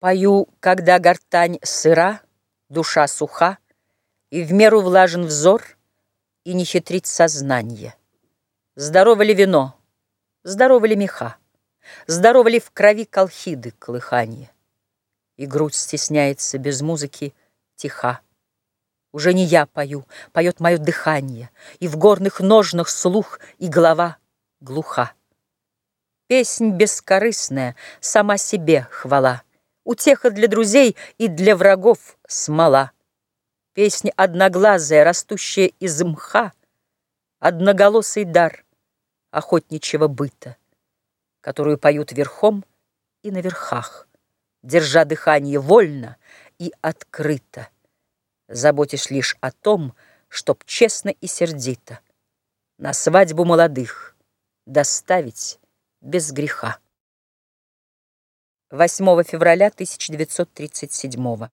Пою, когда гортань сыра, душа суха, И в меру влажен взор, и не хитрит сознание. Здорово ли вино, здорово ли меха, Здорово ли в крови колхиды колыханье? И грудь стесняется без музыки тиха. Уже не я пою, поет мое дыхание, И в горных ножнах слух и голова глуха. Песнь бескорыстная, сама себе хвала — Утеха для друзей и для врагов смола. Песня одноглазая, растущая из мха, Одноголосый дар охотничьего быта, Которую поют верхом и на верхах, Держа дыхание вольно и открыто, Заботишь лишь о том, чтоб честно и сердито На свадьбу молодых доставить без греха. 8 февраля 1937